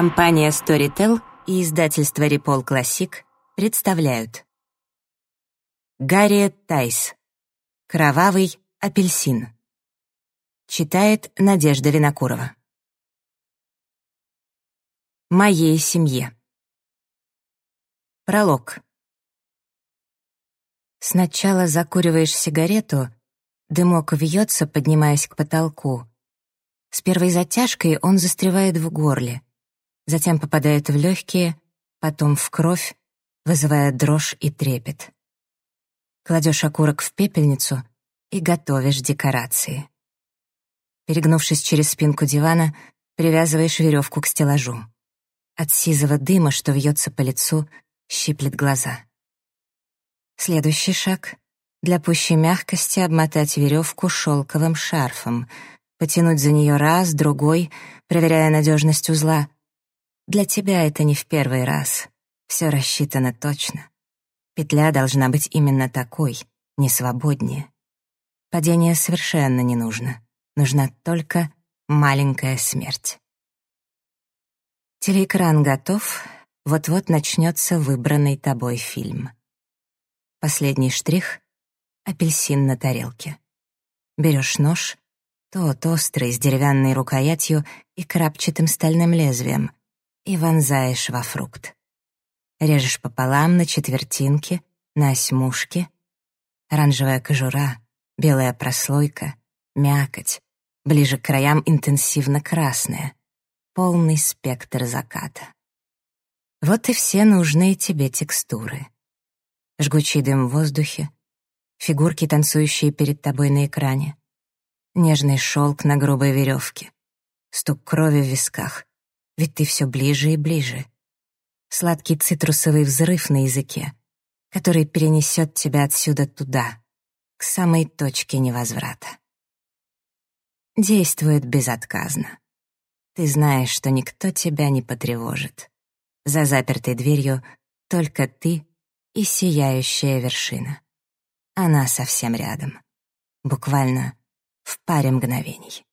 Компания Storytel и издательство Репол Классик представляют. Гарриет Тайс. «Кровавый апельсин» Читает Надежда Винокурова. Моей семье. Пролог. Сначала закуриваешь сигарету, дымок вьется, поднимаясь к потолку. С первой затяжкой он застревает в горле — затем попадает в легкие, потом в кровь, вызывая дрожь и трепет. Кладешь окурок в пепельницу и готовишь декорации. Перегнувшись через спинку дивана, привязываешь веревку к стеллажу. От сизого дыма, что вьется по лицу, щиплет глаза. Следующий шаг — для пущей мягкости обмотать веревку шелковым шарфом, потянуть за нее раз, другой, проверяя надежность узла, для тебя это не в первый раз. Все рассчитано точно. Петля должна быть именно такой, не свободнее. Падение совершенно не нужно. Нужна только маленькая смерть. Телеэкран готов, вот-вот начнется выбранный тобой фильм. Последний штрих — апельсин на тарелке. Берешь нож, тот острый, с деревянной рукоятью и крапчатым стальным лезвием, и вонзаешь во фрукт. Режешь пополам на четвертинки, на осьмушки. Оранжевая кожура, белая прослойка, мякоть, ближе к краям интенсивно красная. Полный спектр заката. Вот и все нужные тебе текстуры. Жгучий дым в воздухе, фигурки, танцующие перед тобой на экране, нежный шелк на грубой веревке, стук крови в висках, ведь ты все ближе и ближе. Сладкий цитрусовый взрыв на языке, который перенесет тебя отсюда туда, к самой точке невозврата. Действует безотказно. Ты знаешь, что никто тебя не потревожит. За запертой дверью только ты и сияющая вершина. Она совсем рядом. Буквально в паре мгновений.